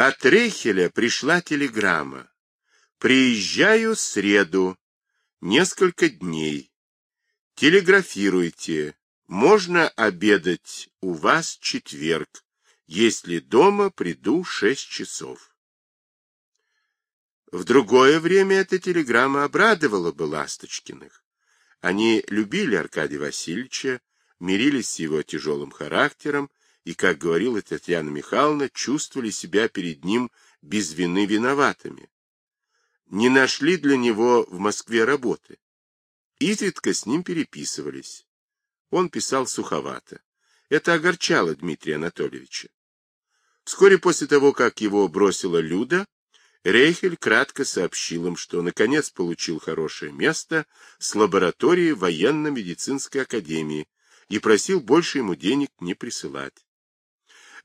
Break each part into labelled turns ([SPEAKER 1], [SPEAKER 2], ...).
[SPEAKER 1] От Рейхеля пришла телеграмма. Приезжаю среду. Несколько дней. Телеграфируйте. Можно обедать у вас четверг. Если дома, приду шесть часов. В другое время эта телеграмма обрадовала бы Ласточкиных. Они любили Аркадия Васильевича, мирились с его тяжелым характером и, как говорила Татьяна Михайловна, чувствовали себя перед ним без вины виноватыми. Не нашли для него в Москве работы. Изредка с ним переписывались. Он писал суховато. Это огорчало Дмитрия Анатольевича. Вскоре после того, как его бросила Люда, Рейхель кратко сообщил им, что наконец получил хорошее место с лабораторией военно-медицинской академии и просил больше ему денег не присылать.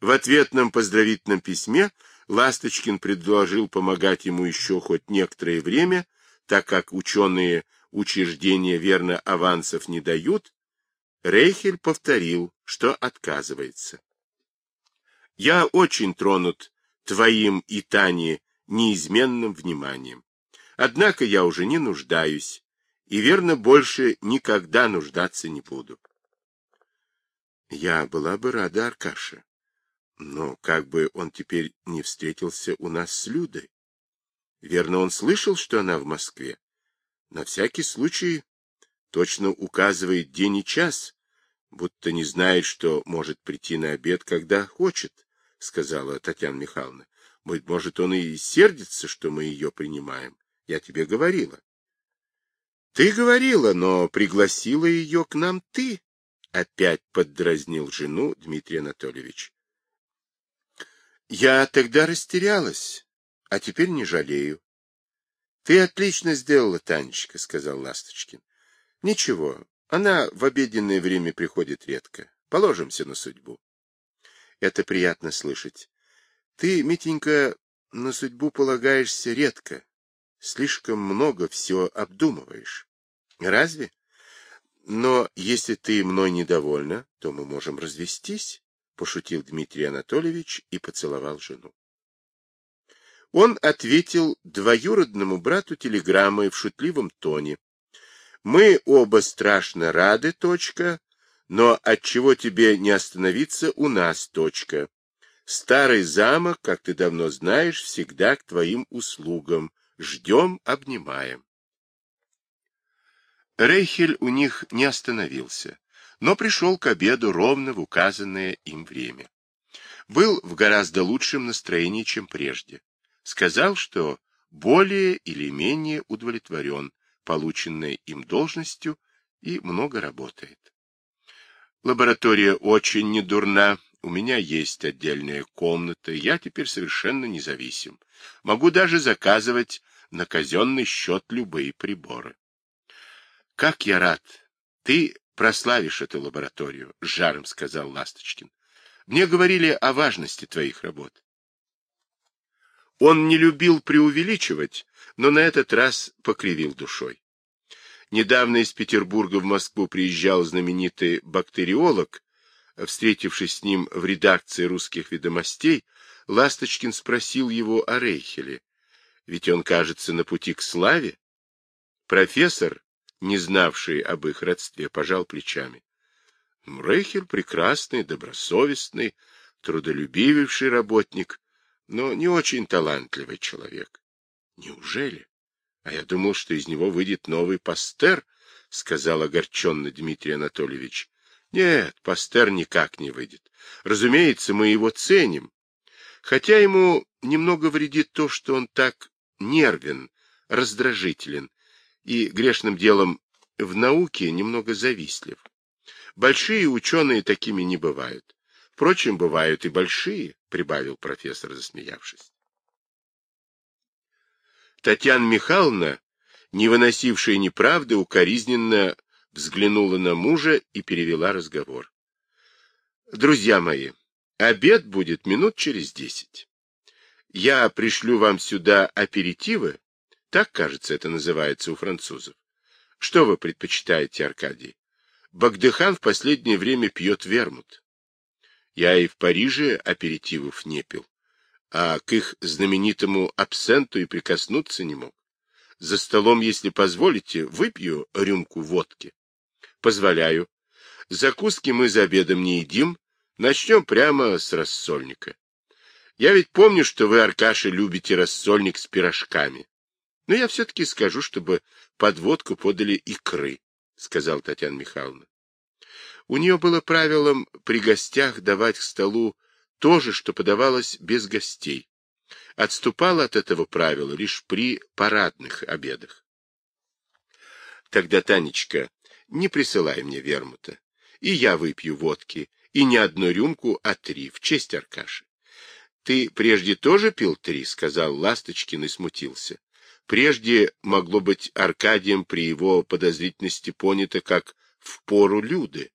[SPEAKER 1] В ответном поздравительном письме Ласточкин предложил помогать ему еще хоть некоторое время, так как ученые учреждения верно авансов не дают, Рейхель повторил, что отказывается. «Я очень тронут твоим и Тани неизменным вниманием. Однако я уже не нуждаюсь, и, верно, больше никогда нуждаться не буду». Я была бы рада Аркаше, но как бы он теперь не встретился у нас с Людой. Верно, он слышал, что она в Москве. На всякий случай точно указывает день и час, будто не знает, что может прийти на обед, когда хочет, — сказала Татьяна Михайловна. — Быть может, он и сердится, что мы ее принимаем. Я тебе говорила. — Ты говорила, но пригласила ее к нам ты, — опять поддразнил жену Дмитрий Анатольевич. — Я тогда растерялась, а теперь не жалею. — Ты отлично сделала, Танечка, — сказал Ласточкин. — Ничего, она в обеденное время приходит редко. Положимся на судьбу. Это приятно слышать. Ты, Митенька, на судьбу полагаешься редко. Слишком много все обдумываешь. Разве? Но если ты мной недовольна, то мы можем развестись, — пошутил Дмитрий Анатольевич и поцеловал жену. Он ответил двоюродному брату телеграммой в шутливом тоне, мы оба страшно рады, точка, но от чего тебе не остановиться у нас, точка. Старый замок, как ты давно знаешь, всегда к твоим услугам. Ждем, обнимаем. Рейхель у них не остановился, но пришел к обеду ровно в указанное им время. Был в гораздо лучшем настроении, чем прежде. Сказал, что более или менее удовлетворен, полученной им должностью и много работает. Лаборатория очень недурна, у меня есть отдельная комната, я теперь совершенно независим. Могу даже заказывать на казенный счет любые приборы. Как я рад! Ты прославишь эту лабораторию, — с жаром сказал Ласточкин. Мне говорили о важности твоих работ. Он не любил преувеличивать, но на этот раз покривил душой. Недавно из Петербурга в Москву приезжал знаменитый бактериолог. Встретившись с ним в редакции русских ведомостей, Ласточкин спросил его о Рейхеле. Ведь он, кажется, на пути к славе. Профессор, не знавший об их родстве, пожал плечами. Рейхель прекрасный, добросовестный, трудолюбивейший работник, но не очень талантливый человек. Неужели? А я думал, что из него выйдет новый пастер, — сказал огорченно Дмитрий Анатольевич. Нет, пастер никак не выйдет. Разумеется, мы его ценим. Хотя ему немного вредит то, что он так нервен, раздражителен и грешным делом в науке немного завистлив. Большие ученые такими не бывают. Впрочем, бывают и большие, — прибавил профессор, засмеявшись. Татьяна Михайловна, не выносившая неправды, укоризненно взглянула на мужа и перевела разговор. «Друзья мои, обед будет минут через десять. Я пришлю вам сюда аперитивы, так, кажется, это называется у французов. Что вы предпочитаете, Аркадий? Багдыхан в последнее время пьет вермут. Я и в Париже аперитивов не пил. а к их знаменитому абсенту и прикоснуться не мог. За столом, если позволите, выпью рюмку водки. Позволяю. Закуски мы за обедом не едим, начнем прямо с рассольника. Я ведь помню, что вы, Аркаша, любите рассольник с пирожками. Но я все-таки скажу, чтобы под водку подали икры, — сказал Татьяна Михайловна. У нее было правилом при гостях давать к столу то же, что подавалось без гостей. Отступала от этого правила лишь при парадных обедах. Тогда, Танечка, не присылай мне вермута, и я выпью водки, и не одну рюмку, а три, в честь Аркаши. Ты прежде тоже пил три, — сказал Ласточкин и смутился. Прежде могло быть Аркадием при его подозрительности понято как в пору Люды.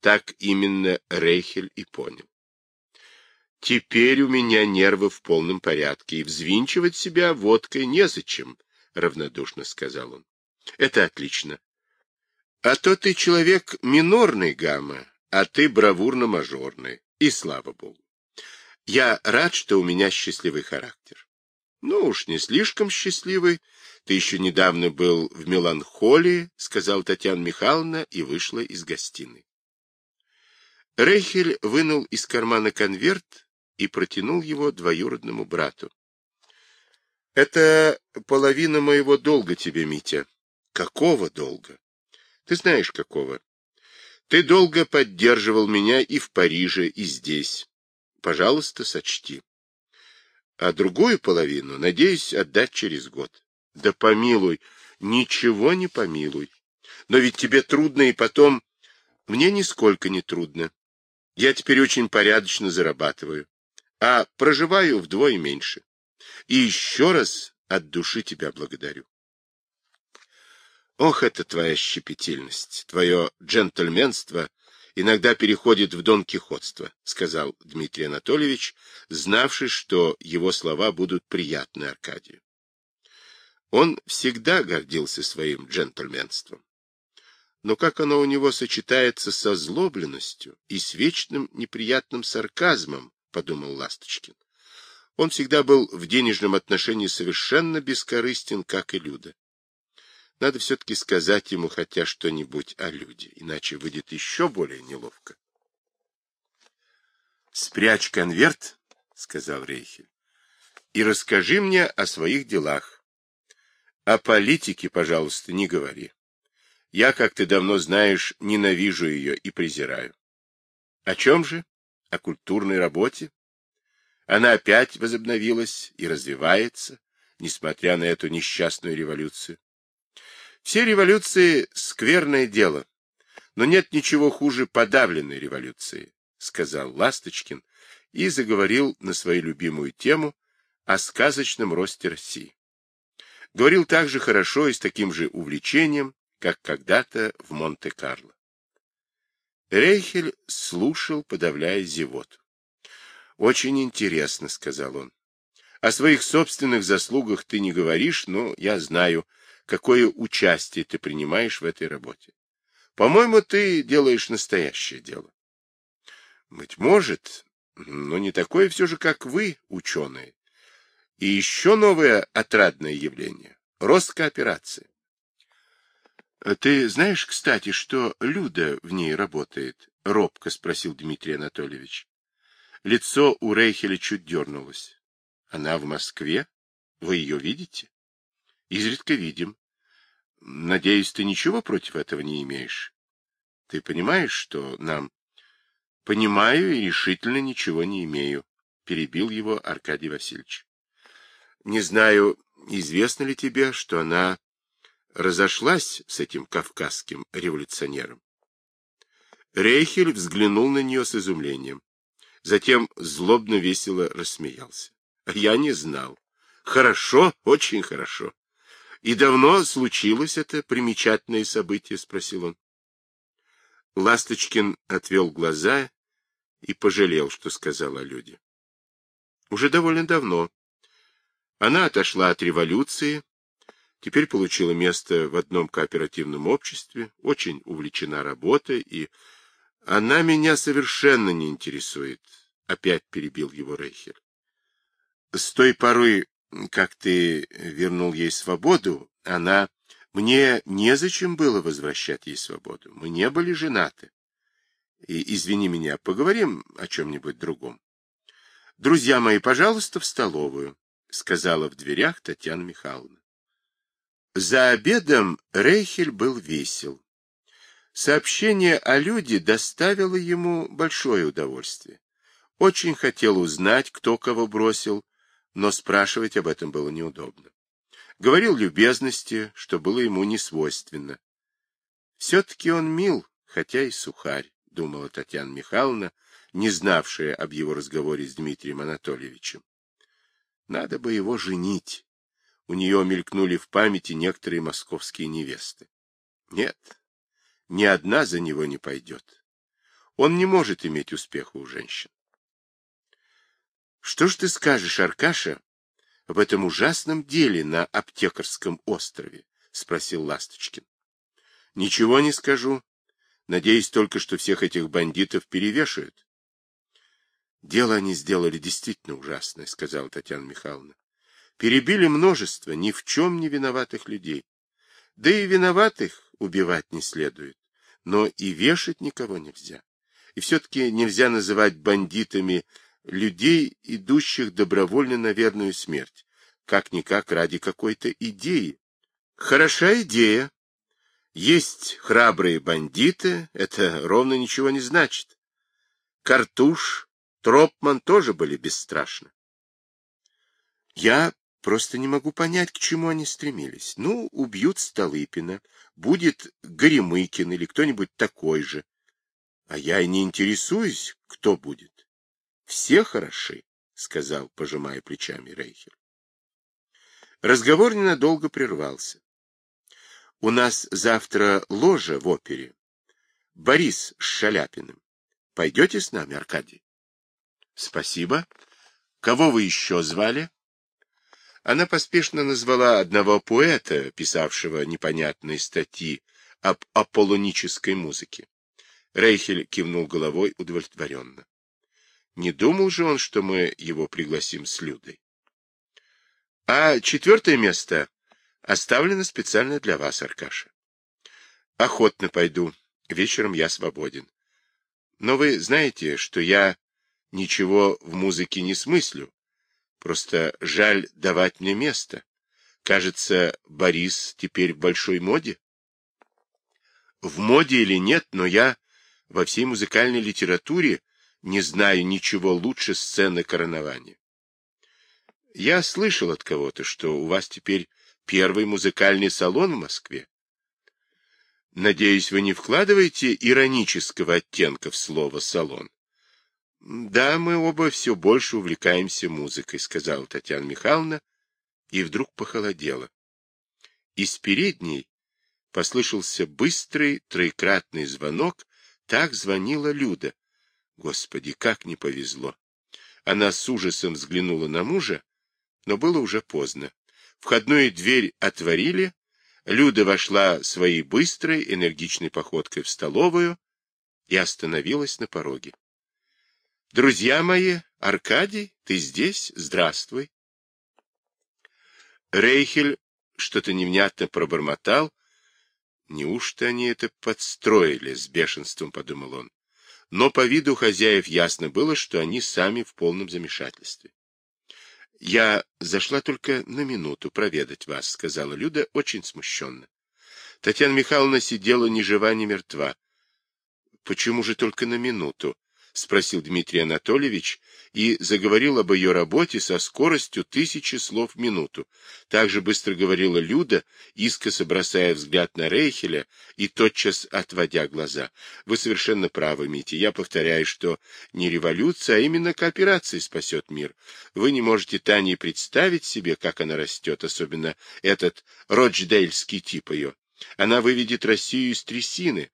[SPEAKER 1] Так именно Рейхель и понял. Теперь у меня нервы в полном порядке, и взвинчивать себя водкой незачем, — равнодушно сказал он. — Это отлично. А то ты человек минорный, Гамма, а ты бравурно-мажорный, и слава богу. Я рад, что у меня счастливый характер. Ну уж не слишком счастливый. Ты еще недавно был в меланхолии, сказал Татьяна Михайловна и вышла из гостиной. Рейхель вынул из кармана конверт и протянул его двоюродному брату. — Это половина моего долга тебе, Митя. — Какого долга? — Ты знаешь, какого. Ты долго поддерживал меня и в Париже, и здесь пожалуйста, сочти. А другую половину, надеюсь, отдать через год. Да помилуй, ничего не помилуй. Но ведь тебе трудно и потом... Мне нисколько не трудно. Я теперь очень порядочно зарабатываю, а проживаю вдвое меньше. И еще раз от души тебя благодарю. Ох, это твоя щепетильность, твое джентльменство иногда переходит в донкихотство, сказал Дмитрий Анатольевич, знавший, что его слова будут приятны Аркадию. Он всегда гордился своим джентльменством. Но как оно у него сочетается со злобленностью и с вечным неприятным сарказмом, подумал Ласточкин. Он всегда был в денежном отношении совершенно бескорыстен, как и Люда. Надо все-таки сказать ему хотя что-нибудь о Люде, иначе выйдет еще более неловко. «Спрячь конверт», — сказал Рейхель, — «и расскажи мне о своих делах. О политике, пожалуйста, не говори. Я, как ты давно знаешь, ненавижу ее и презираю. О чем же? О культурной работе? Она опять возобновилась и развивается, несмотря на эту несчастную революцию. Все революции — скверное дело, но нет ничего хуже подавленной революции, — сказал Ласточкин и заговорил на свою любимую тему о сказочном росте России. Говорил так же хорошо и с таким же увлечением, как когда-то в Монте-Карло. Рейхель слушал, подавляя зевоту. «Очень интересно», — сказал он. «О своих собственных заслугах ты не говоришь, но я знаю, какое участие ты принимаешь в этой работе. По-моему, ты делаешь настоящее дело. Быть может, но не такое все же, как вы, ученые. И еще новое отрадное явление — рост кооперации. А ты знаешь, кстати, что Люда в ней работает? — робко спросил Дмитрий Анатольевич. Лицо у Рейхеля чуть дернулось. — Она в Москве? Вы ее видите? Изредка видим. Надеюсь, ты ничего против этого не имеешь? Ты понимаешь, что нам... Понимаю и решительно ничего не имею, перебил его Аркадий Васильевич. Не знаю, известно ли тебе, что она разошлась с этим кавказским революционером. Рейхель взглянул на нее с изумлением. Затем злобно весело рассмеялся. Я не знал. Хорошо, очень хорошо. И давно случилось это примечательное событие? — спросил он. Ласточкин отвел глаза и пожалел, что сказал о Люде. Уже довольно давно. Она отошла от революции, теперь получила место в одном кооперативном обществе, очень увлечена работой, и она меня совершенно не интересует, — опять перебил его Рейхер. С той поры, как ты вернул ей свободу, она... Мне незачем было возвращать ей свободу. Мы не были женаты. И, извини меня, поговорим о чем-нибудь другом. Друзья мои, пожалуйста, в столовую, — сказала в дверях Татьяна Михайловна. За обедом Рейхель был весел. Сообщение о люди доставило ему большое удовольствие. Очень хотел узнать, кто кого бросил, но спрашивать об этом было неудобно. Говорил любезности, что было ему не свойственно. Все-таки он мил, хотя и сухарь, думала Татьяна Михайловна, не знавшая об его разговоре с Дмитрием Анатольевичем. Надо бы его женить. У нее мелькнули в памяти некоторые московские невесты. Нет, ни одна за него не пойдет. Он не может иметь успеха у женщин. Что ж ты скажешь, Аркаша, в этом ужасном деле на аптекарском острове? спросил Ласточкин. Ничего не скажу. Надеюсь только, что всех этих бандитов перевешают. Дело они сделали действительно ужасное, сказала Татьяна Михайловна. Перебили множество ни в чем не виноватых людей. Да и виноватых убивать не следует. Но и вешать никого нельзя. И все-таки нельзя называть бандитами людей, идущих добровольно на верную смерть, как-никак ради какой-то идеи. Хороша идея. Есть храбрые бандиты, это ровно ничего не значит. Картуш, Тропман тоже были бесстрашны. Я просто не могу понять, к чему они стремились. Ну, убьют Столыпина, будет Горемыкин или кто-нибудь такой же. А я и не интересуюсь, кто будет. Все хороши, — сказал, пожимая плечами Рейхер. Разговор ненадолго прервался. У нас завтра ложа в опере. Борис с Шаляпиным. Пойдете с нами, Аркадий? Спасибо. Кого вы еще звали? Она поспешно назвала одного поэта, писавшего непонятные статьи об аполлонической музыке. Рейхель кивнул головой удовлетворенно. Не думал же он, что мы его пригласим с Людой. А четвертое место оставлено специально для вас, Аркаша. Охотно пойду. Вечером я свободен. Но вы знаете, что я ничего в музыке не смыслю. Просто жаль давать мне место. Кажется, Борис теперь в большой моде. В моде или нет, но я во всей музыкальной литературе не знаю ничего лучше сцены коронования. Я слышал от кого-то, что у вас теперь первый музыкальный салон в Москве. Надеюсь, вы не вкладываете иронического оттенка в слово «салон». Да, мы оба все больше увлекаемся музыкой, сказала Татьяна Михайловна, и вдруг похолодела. Из передней послышался быстрый троекратный звонок, так звонила Люда. Господи, как не повезло! Она с ужасом взглянула на мужа, но было уже поздно. Входную дверь отворили, Люда вошла своей быстрой, энергичной походкой в столовую и остановилась на пороге. — Друзья мои, Аркадий, ты здесь? Здравствуй. Рейхель что-то невнятно пробормотал. Неужто они это подстроили, с бешенством подумал он но по виду хозяев ясно было, что они сами в полном замешательстве. — Я зашла только на минуту проведать вас, — сказала Люда очень смущенно. Татьяна Михайловна сидела ни жива, ни мертва. — Почему же только на минуту? — спросил Дмитрий Анатольевич и заговорил об ее работе со скоростью тысячи слов в минуту. Так же быстро говорила Люда, искоса бросая взгляд на Рейхеля и тотчас отводя глаза. Вы совершенно правы, Митя. Я повторяю, что не революция, а именно кооперация спасет мир. Вы не можете Тане представить себе, как она растет, особенно этот рочдейльский тип ее. Она выведет Россию из трясины,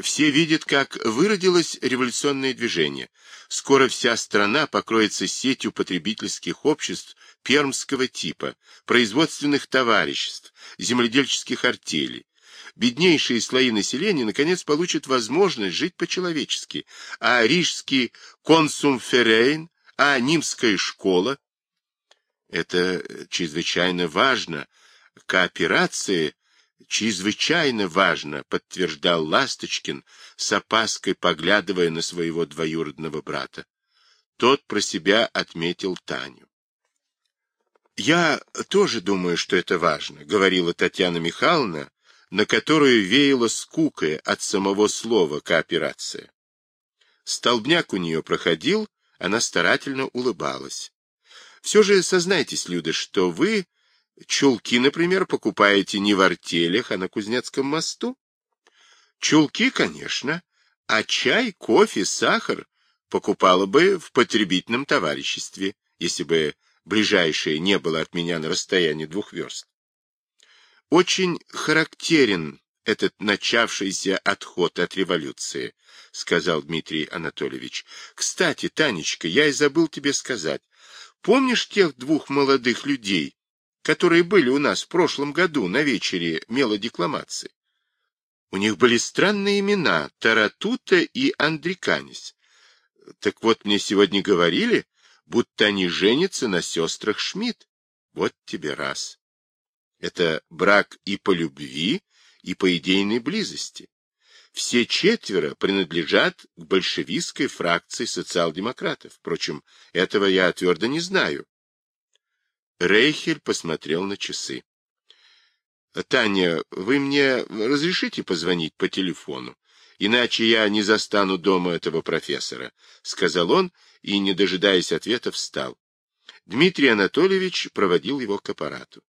[SPEAKER 1] все видят, как выродилось революционное движение. Скоро вся страна покроется сетью потребительских обществ пермского типа, производственных товариществ, земледельческих артелей. Беднейшие слои населения, наконец, получат возможность жить по-человечески, а рижский консумферейн, а нимская школа, Это чрезвычайно важно. Кооперация чрезвычайно важно, подтверждал Ласточкин, с опаской поглядывая на своего двоюродного брата. Тот про себя отметил Таню. «Я тоже думаю, что это важно», — говорила Татьяна Михайловна, на которую веяло скукой от самого слова «кооперация». Столбняк у нее проходил, она старательно улыбалась. Все же сознайтесь, Люда, что вы чулки, например, покупаете не в артелях, а на Кузнецком мосту? Чулки, конечно, а чай, кофе, сахар покупала бы в потребительном товариществе, если бы ближайшее не было от меня на расстоянии двух верст. Очень характерен этот начавшийся отход от революции, — сказал Дмитрий Анатольевич. — Кстати, Танечка, я и забыл тебе сказать. Помнишь тех двух молодых людей, которые были у нас в прошлом году на вечере мелодекламации? У них были странные имена — Таратута и Андриканис. Так вот, мне сегодня говорили, будто они женятся на сестрах Шмидт. Вот тебе раз. Это брак и по любви, и по идейной близости. Все четверо принадлежат к большевистской фракции социал-демократов. Впрочем, этого я твердо не знаю. Рейхель посмотрел на часы. — Таня, вы мне разрешите позвонить по телефону? Иначе я не застану дома этого профессора, — сказал он и, не дожидаясь ответа, встал. Дмитрий Анатольевич проводил его к аппарату.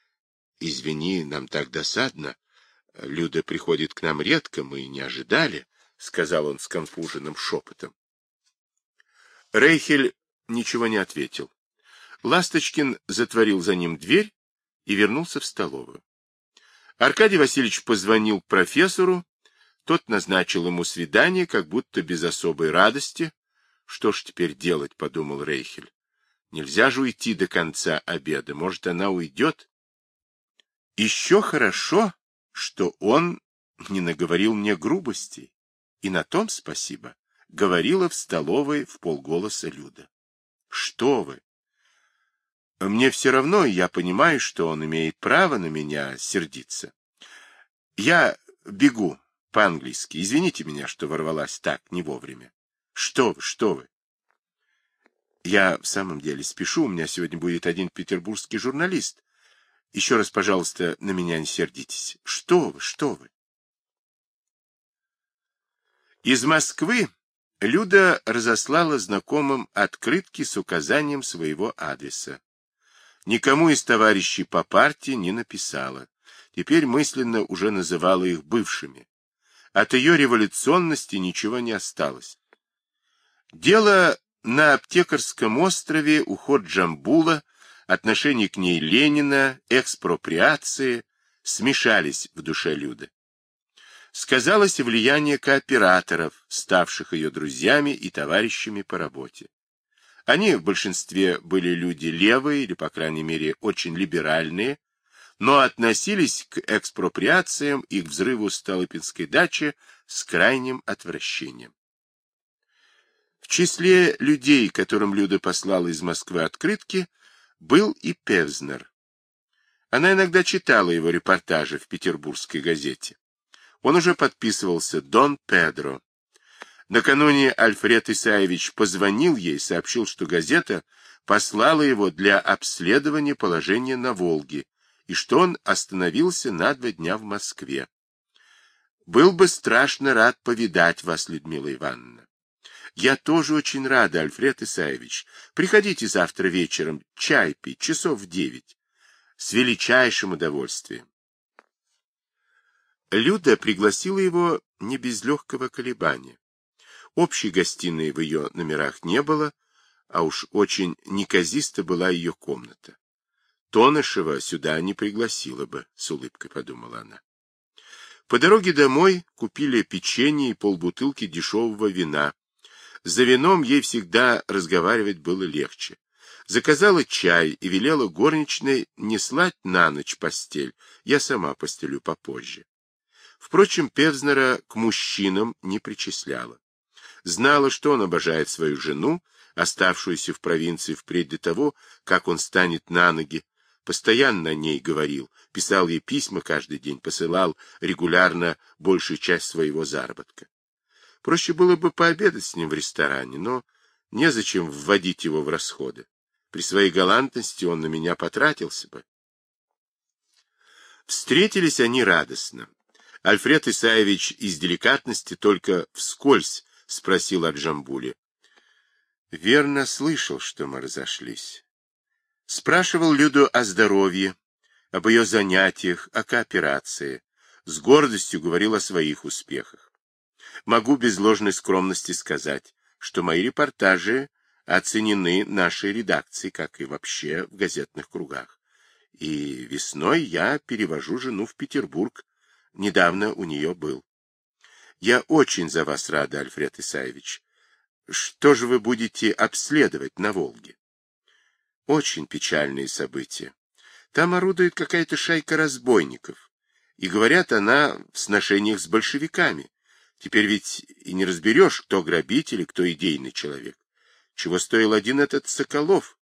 [SPEAKER 1] — Извини, нам так досадно. Люда приходит к нам редко, мы не ожидали, — сказал он с конфуженным шепотом. Рейхель ничего не ответил. Ласточкин затворил за ним дверь и вернулся в столовую. Аркадий Васильевич позвонил профессору, тот назначил ему свидание, как будто без особой радости. Что ж теперь делать, подумал Рейхель. Нельзя же уйти до конца обеда, может, она уйдет. Еще хорошо, что он не наговорил мне грубостей, и на том спасибо, говорила в столовой в полголоса Люда. Что вы? Мне все равно, я понимаю, что он имеет право на меня сердиться. Я бегу по-английски. Извините меня, что ворвалась так, не вовремя. Что вы, что вы? Я в самом деле спешу, у меня сегодня будет один петербургский журналист. Еще раз, пожалуйста, на меня не сердитесь. Что вы, что вы? Из Москвы Люда разослала знакомым открытки с указанием своего адреса. Никому из товарищей по партии не написала. Теперь мысленно уже называла их бывшими. От ее революционности ничего не осталось. Дело на аптекарском острове, уход Джамбула, отношение к ней Ленина, экспроприации смешались в душе Люды. Сказалось влияние кооператоров, ставших ее друзьями и товарищами по работе. Они в большинстве были люди левые или, по крайней мере, очень либеральные, но относились к экспроприациям и к взрыву Столыпинской дачи с крайним отвращением. В числе людей, которым Люда послала из Москвы открытки, был и Певзнер. Она иногда читала его репортажи в петербургской газете. Он уже подписывался «Дон Педро», Накануне Альфред Исаевич позвонил ей, сообщил, что газета послала его для обследования положения на Волге и что он остановился на два дня в Москве. Был бы страшно рад повидать вас, Людмила Ивановна. Я тоже очень рада, Альфред Исаевич. Приходите завтра вечером чай пить, часов в девять. С величайшим удовольствием. Люда пригласила его не без легкого колебания. Общей гостиной в ее номерах не было, а уж очень неказиста была ее комната. Тонышева сюда не пригласила бы, с улыбкой подумала она. По дороге домой купили печенье и полбутылки дешевого вина. За вином ей всегда разговаривать было легче. Заказала чай и велела горничной не слать на ночь постель, я сама постелю попозже. Впрочем, Певзнера к мужчинам не причисляла знала, что он обожает свою жену, оставшуюся в провинции впредь до того, как он станет на ноги, постоянно о ней говорил, писал ей письма каждый день, посылал регулярно большую часть своего заработка. Проще было бы пообедать с ним в ресторане, но незачем вводить его в расходы. При своей галантности он на меня потратился бы. Встретились они радостно. Альфред Исаевич из деликатности только вскользь спросил о Джамбуле. Верно слышал, что мы разошлись. Спрашивал Люду о здоровье, об ее занятиях, о кооперации. С гордостью говорил о своих успехах. Могу без ложной скромности сказать, что мои репортажи оценены нашей редакцией, как и вообще в газетных кругах. И весной я перевожу жену в Петербург. Недавно у нее был. Я очень за вас рада, Альфред Исаевич. Что же вы будете обследовать на Волге? Очень печальные события. Там орудует какая-то шайка разбойников. И говорят, она в сношениях с большевиками. Теперь ведь и не разберешь, кто грабитель и кто идейный человек. Чего стоил один этот Соколов?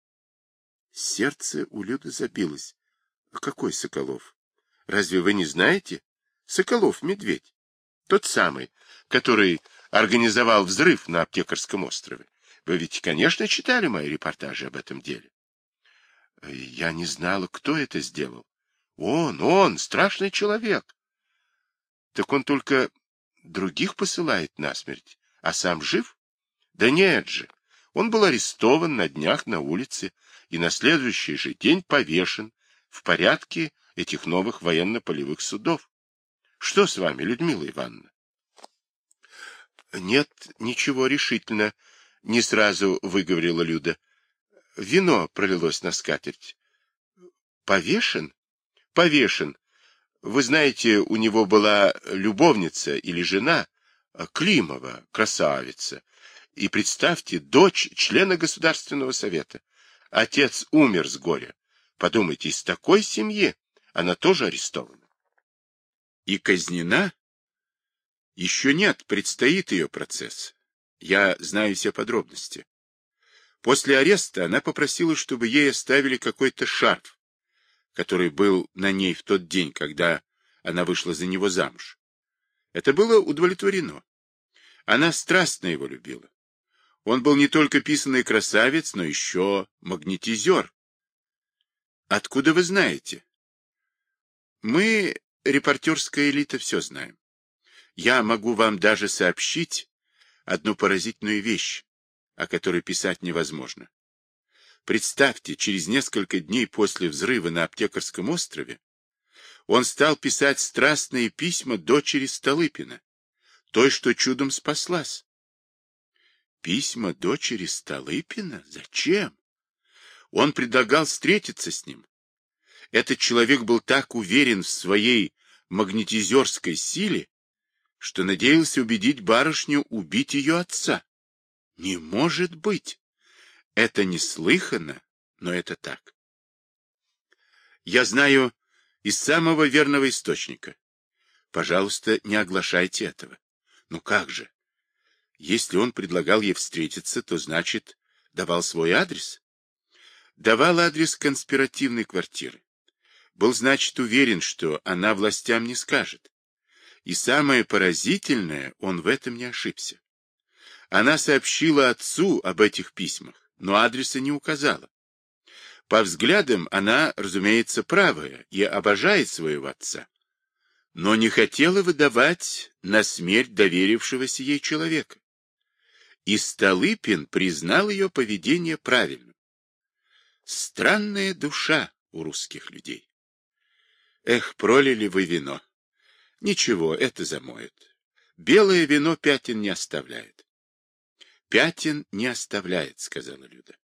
[SPEAKER 1] Сердце у Люды забилось. А какой Соколов? Разве вы не знаете? Соколов-медведь. Тот самый, который организовал взрыв на Аптекарском острове. Вы ведь, конечно, читали мои репортажи об этом деле. Я не знала, кто это сделал. Он, он, страшный человек. Так он только других посылает на смерть, а сам жив? Да нет же. Он был арестован на днях на улице и на следующий же день повешен в порядке этих новых военно-полевых судов. Что с вами, Людмила Ивановна? Нет, ничего решительно, не сразу выговорила Люда. Вино пролилось на скатерть. Повешен? Повешен. Вы знаете, у него была любовница или жена, Климова, красавица. И представьте, дочь члена Государственного совета. Отец умер с горя. Подумайте, из такой семьи она тоже арестована и казнена? Еще нет, предстоит ее процесс. Я знаю все подробности. После ареста она попросила, чтобы ей оставили какой-то шарф, который был на ней в тот день, когда она вышла за него замуж. Это было удовлетворено. Она страстно его любила. Он был не только писанный красавец, но еще магнетизер. Откуда вы знаете? Мы репортерская элита все знаем. Я могу вам даже сообщить одну поразительную вещь, о которой писать невозможно. Представьте, через несколько дней после взрыва на Аптекарском острове он стал писать страстные письма дочери Столыпина, той, что чудом спаслась. Письма дочери Столыпина? Зачем? Он предлагал встретиться с ним, этот человек был так уверен в своей магнетизерской силе, что надеялся убедить барышню убить ее отца. Не может быть! Это неслыханно, но это так. Я знаю из самого верного источника. Пожалуйста, не оглашайте этого. Ну как же? Если он предлагал ей встретиться, то значит, давал свой адрес? Давал адрес конспиративной квартиры был, значит, уверен, что она властям не скажет. И самое поразительное, он в этом не ошибся. Она сообщила отцу об этих письмах, но адреса не указала. По взглядам она, разумеется, правая и обожает своего отца, но не хотела выдавать на смерть доверившегося ей человека. И Столыпин признал ее поведение правильным. Странная душа у русских людей. Эх, пролили вы вино. Ничего, это замоет. Белое вино пятен не оставляет. Пятен не оставляет, сказала Люда.